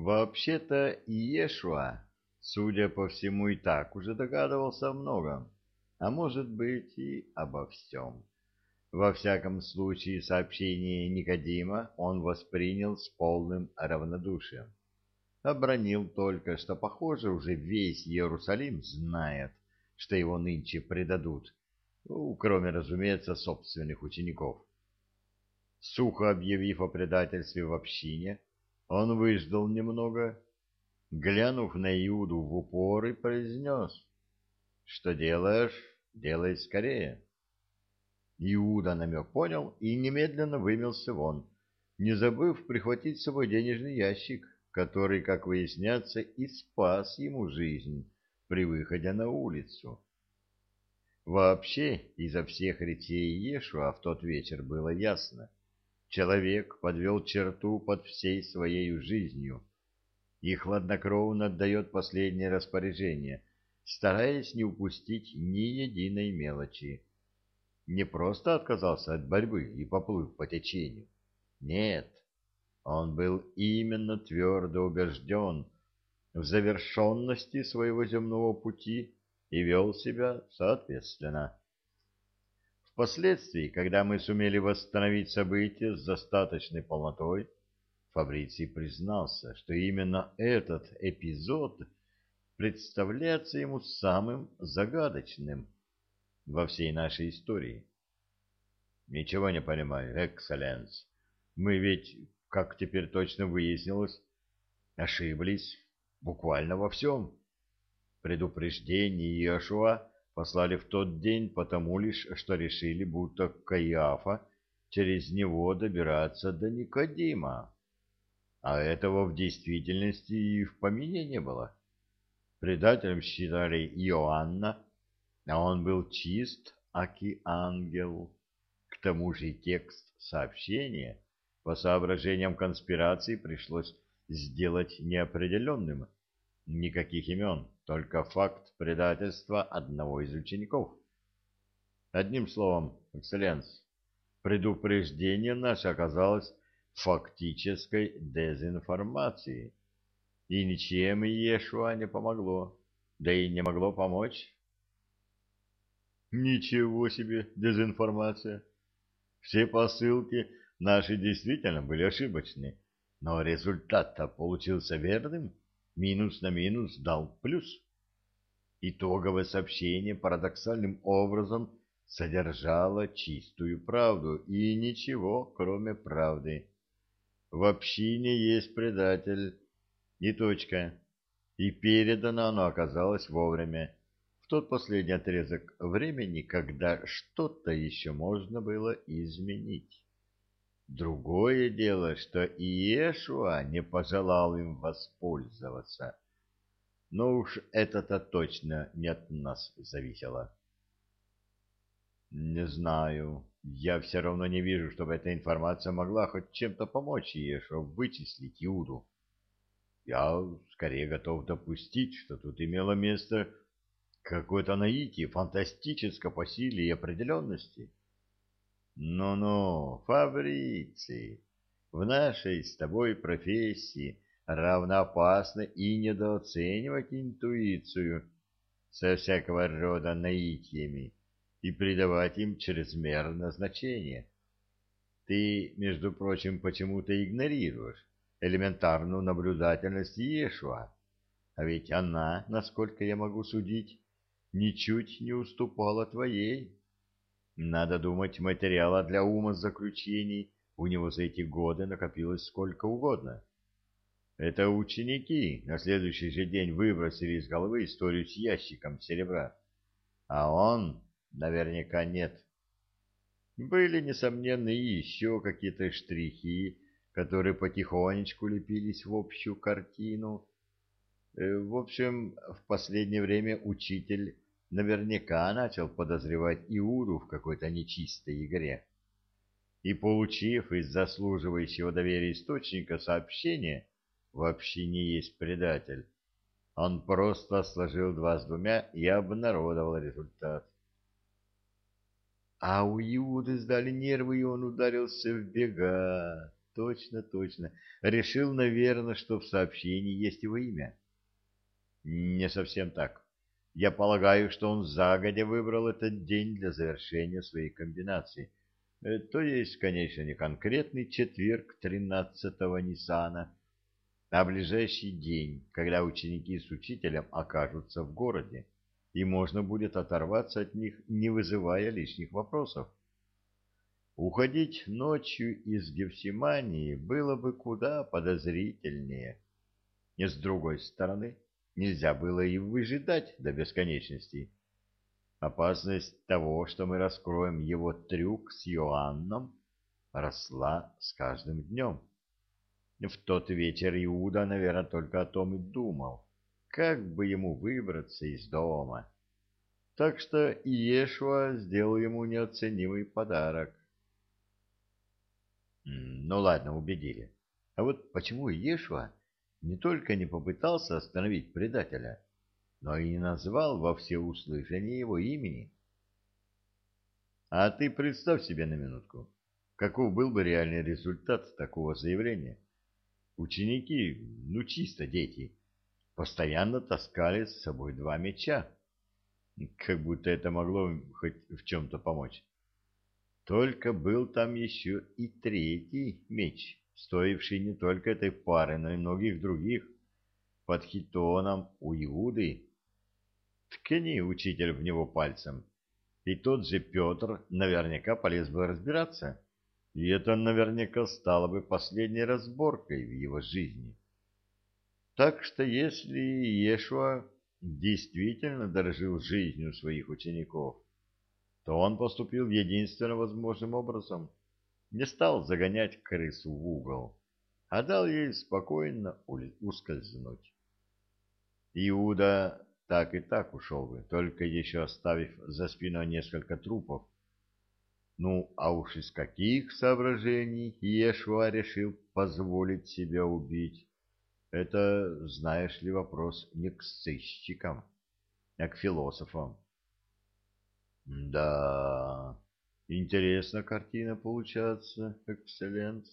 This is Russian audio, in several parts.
Вообще-то Иешуа, судя по всему, и так уже догадывался о многом, а может быть и обо всем. Во всяком случае, сообщение Никодима он воспринял с полным равнодушием. Обронил только, что, похоже, уже весь Иерусалим знает, что его нынче предадут, ну, кроме, разумеется, собственных учеников. Сухо объявив о предательстве в общине, он выждал немного, глянув на Иуду в упор и произнес, «Что делаешь? Делай скорее». Иуда намек понял и немедленно вымелся вон, не забыв прихватить с собой денежный ящик, который, как выясняется, и спас ему жизнь при выходе на улицу. Вообще, изо всех речей Иешуа в тот вечер было ясно. Человек подвел черту под всей своей жизнью и хладнокровно отдает последнее распоряжение, стараясь не упустить ни единой мелочи не просто отказался от борьбы и поплыл по течению. Нет, он был именно твердо убежден в завершенности своего земного пути и вел себя соответственно. Впоследствии, когда мы сумели восстановить события с достаточной полнотой, Фабриций признался, что именно этот эпизод представляется ему самым загадочным – во всей нашей истории. Ничего не понимаю, экселленс. Мы ведь, как теперь точно выяснилось, ошиблись буквально во всем. Предупреждение Иошуа послали в тот день потому лишь, что решили, будто Каиафа через него добираться до Никодима. А этого в действительности и в помине не было. Предателем считали Иоанна, а он был чист, аки ангел. К тому же текст сообщения по соображениям конспирации пришлось сделать неопределенным. Никаких имен, только факт предательства одного из учеников. Одним словом, экселленс, предупреждение наше оказалось фактической дезинформацией, и ничем Иешуа не помогло, да и не могло помочь Ничего себе дезинформация. Все посылки наши действительно были ошибочны, но результат-то получился верным. Минус на минус дал плюс. Итоговое сообщение парадоксальным образом содержало чистую правду и ничего, кроме правды. В общине есть предатель и точка. И передано оно оказалось вовремя тот последний отрезок времени, когда что-то еще можно было изменить. Другое дело, что Иешуа не пожелал им воспользоваться. Но уж это-то точно не от нас зависело. Не знаю. Я все равно не вижу, чтобы эта информация могла хоть чем-то помочь Иешуа вычислить Иуду. Я скорее готов допустить, что тут имело место какое-то наитие, фантастическое по силе и определенности. Ну-ну, Фабриций, в нашей с тобой профессии равно опасно и недооценивать интуицию со всякого рода наитиями и придавать им чрезмерное значение. Ты, между прочим, почему-то игнорируешь элементарную наблюдательность Иешуа, а ведь она, насколько я могу судить, ничуть не уступала твоей. Надо думать, материала для ума заключений у него за эти годы накопилось сколько угодно. Это ученики на следующий же день выбросили из головы историю с ящиком серебра. А он наверняка нет. Были, несомненно, и еще какие-то штрихи, которые потихонечку лепились в общую картину, Э, в общем, в последнее время учитель наверняка начал подозревать Иуду в какой-то нечистой игре. И, получив из заслуживающего доверия источника сообщение «Вообще не есть предатель», он просто сложил два с двумя и обнародовал результат. А у Иуды сдали нервы, и он ударился в бега. точно, точно. Решил, наверное, что в сообщении есть его имя. Не совсем так. Я полагаю, что он загодя выбрал этот день для завершения своей комбинации. Э, то есть, конечно, не конкретный четверг 13-го Ниссана, а ближайший день, когда ученики с учителем окажутся в городе, и можно будет оторваться от них, не вызывая лишних вопросов. Уходить ночью из Гефсимании было бы куда подозрительнее. И с другой стороны, нельзя было и выжидать до бесконечности. Опасность того, что мы раскроем его трюк с Иоанном, росла с каждым днем. В тот вечер Иуда, наверное, только о том и думал, как бы ему выбраться из дома. Так что Иешуа сделал ему неоценимый подарок. Ну ладно, убедили. А вот почему Иешуа не только не попытался остановить предателя, но и не назвал во всеуслышание его имени? А ты представь себе на минутку, каков был бы реальный результат такого заявления. Ученики, ну чисто дети, постоянно таскали с собой два меча, как будто это могло им хоть в чем-то помочь. Только был там еще и третий меч, стоивший не только этой пары, но и многих других, под хитоном у Иуды. Ткни, учитель, в него пальцем, и тот же Петр наверняка полез бы разбираться, и это наверняка стало бы последней разборкой в его жизни. Так что если Иешуа действительно дорожил жизнью своих учеников, то он поступил единственно возможным образом. Не стал загонять крысу в угол, а дал ей спокойно ускользнуть. Иуда так и так ушел бы, только еще оставив за спиной несколько трупов. Ну, а уж из каких соображений Иешуа решил позволить себя убить, это, знаешь ли, вопрос не к сыщикам, а к философам. Да, интересная картина получается, экселленс.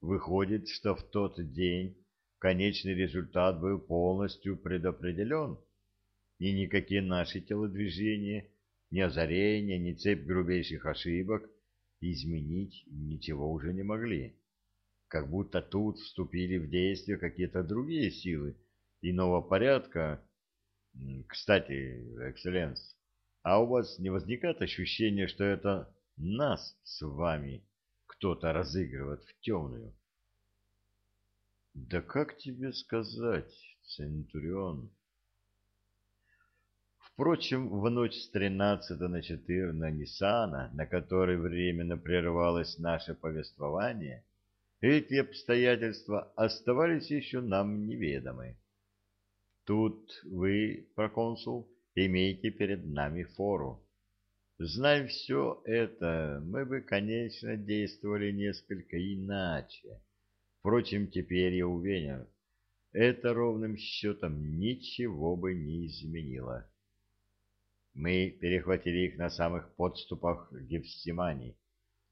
Выходит, что в тот день конечный результат был полностью предопределен, и никакие наши телодвижения, ни озарения, ни цепь грубейших ошибок изменить ничего уже не могли. Как будто тут вступили в действие какие-то другие силы иного порядка. Кстати, экселленс, а у вас не возникает ощущения, что это нас с вами кто-то разыгрывает в темную? Да как тебе сказать, Центурион? Впрочем, в ночь с 13 на 14 на Ниссана, на которой временно прервалось наше повествование, эти обстоятельства оставались еще нам неведомы. Тут вы, проконсул, имейте перед нами фору. Зная все это, мы бы, конечно, действовали несколько иначе. Впрочем, теперь я уверен, это ровным счетом ничего бы не изменило. Мы перехватили их на самых подступах к Гефсимании.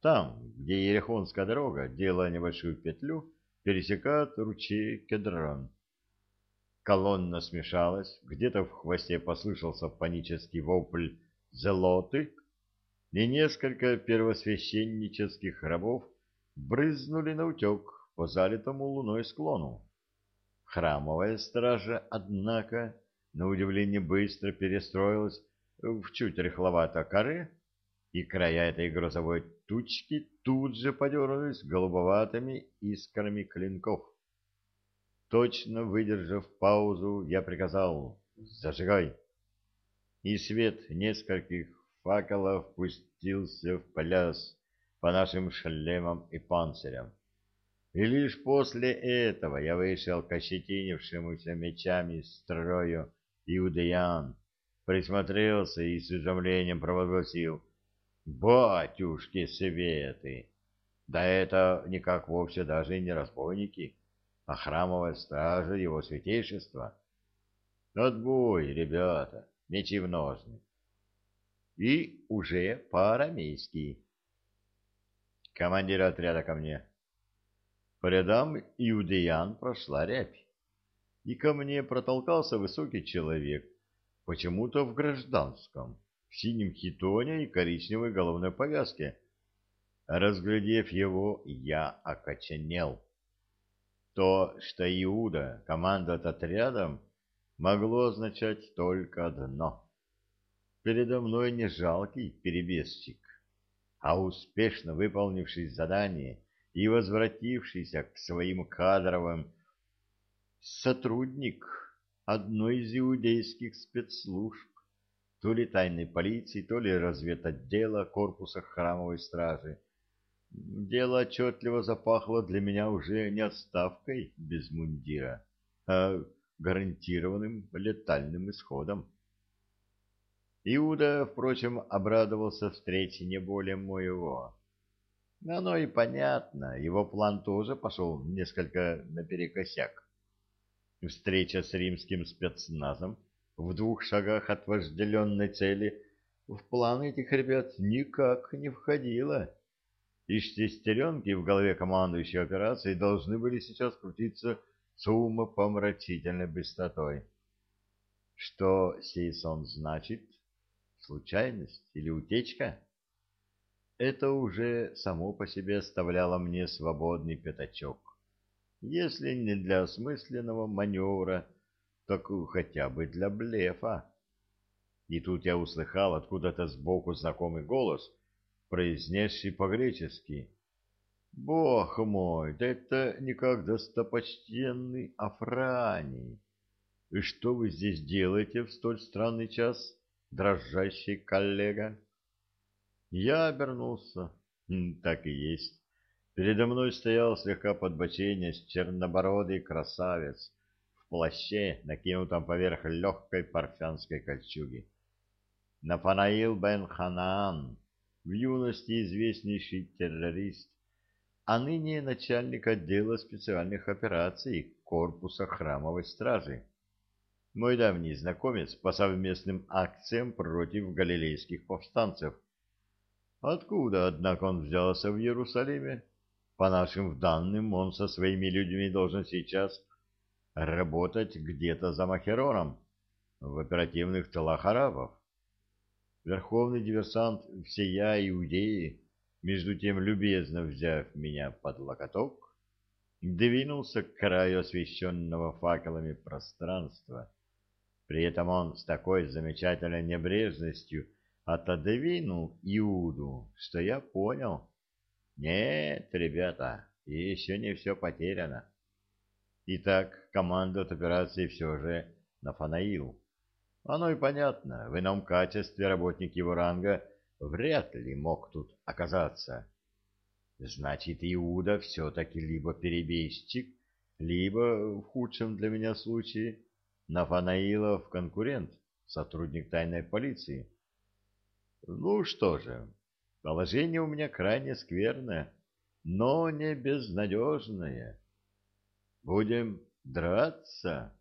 Там, где Ерехонская дорога, делая небольшую петлю, пересекает ручей Кедрон. Колонна смешалась, где-то в хвосте послышался панический вопль «Зелоты!» и несколько первосвященнических рабов брызнули на утек по залитому луной склону. Храмовая стража, однако, на удивление быстро перестроилась в чуть рыхловато коры, и края этой грозовой тучки тут же подернулись голубоватыми искрами клинков. Точно выдержав паузу, я приказал «Зажигай!» И свет нескольких факелов пустился в пляс по нашим шлемам и панцирям. И лишь после этого я вышел к ощетинившемуся мечами строю иудеян, присмотрелся и с изумлением провозгласил «Батюшки светы! Да это никак вовсе даже не разбойники!» А храмовая стража его святейшества. Отбой, ребята, мечи в ножны. И уже по-арамейски. Командир отряда ко мне. По рядам иудеян прошла рябь, и ко мне протолкался высокий человек, почему-то в гражданском, в синем хитоне и коричневой головной повязке. Разглядев его, я окоченел. То, что Иуда командует отрядом, могло означать только одно. Передо мной не жалкий перебежчик, а успешно выполнивший задание и возвратившийся к своим кадровым сотрудник одной из иудейских спецслужб, то ли тайной полиции, то ли разведотдела корпуса храмовой стражи. Дело отчетливо запахло для меня уже не отставкой без мундира, а гарантированным летальным исходом. Иуда, впрочем, обрадовался встрече не более моего. Оно и понятно, его план тоже пошел несколько наперекосяк. Встреча с римским спецназом в двух шагах от вожделенной цели в план этих ребят никак не входила. И шестеренки в голове командующей операцией должны были сейчас крутиться с умопомрачительной быстротой. Что сей сон значит? Случайность или утечка? Это уже само по себе оставляло мне свободный пятачок. Если не для осмысленного маневра, так хотя бы для блефа. И тут я услыхал откуда-то сбоку знакомый голос, произнесший по-гречески «Бог мой, да это никак достопочтенный Афраний! И что вы здесь делаете в столь странный час?» дрожащий коллега. Я обернулся. Так и есть. Передо мной стоял слегка подбоченясь чернобородый красавец в плаще, накинутом поверх легкой парфянской кольчуги. Нафанаил бен Ханаан, в юности известнейший террорист, а ныне начальник отдела специальных операций корпуса храмовой стражи мой давний знакомец по совместным акциям против галилейских повстанцев. Откуда, однако, он взялся в Иерусалиме? По нашим данным, он со своими людьми должен сейчас работать где-то за Махероном, в оперативных тылах арабов. Верховный диверсант всея Иудеи, между тем любезно взяв меня под локоток, двинулся к краю освещенного факелами пространства при этом он с такой замечательной небрежностью отодвинул Иуду, что я понял. Нет, ребята, еще не все потеряно. Итак, команду от операции все же Нафанаил. Оно и понятно, в ином качестве работник его ранга вряд ли мог тут оказаться. Значит, Иуда все-таки либо перебежчик, либо, в худшем для меня случае, Нафанаилов конкурент, сотрудник тайной полиции. Ну что же, положение у меня крайне скверное, но не безнадежное. Будем драться.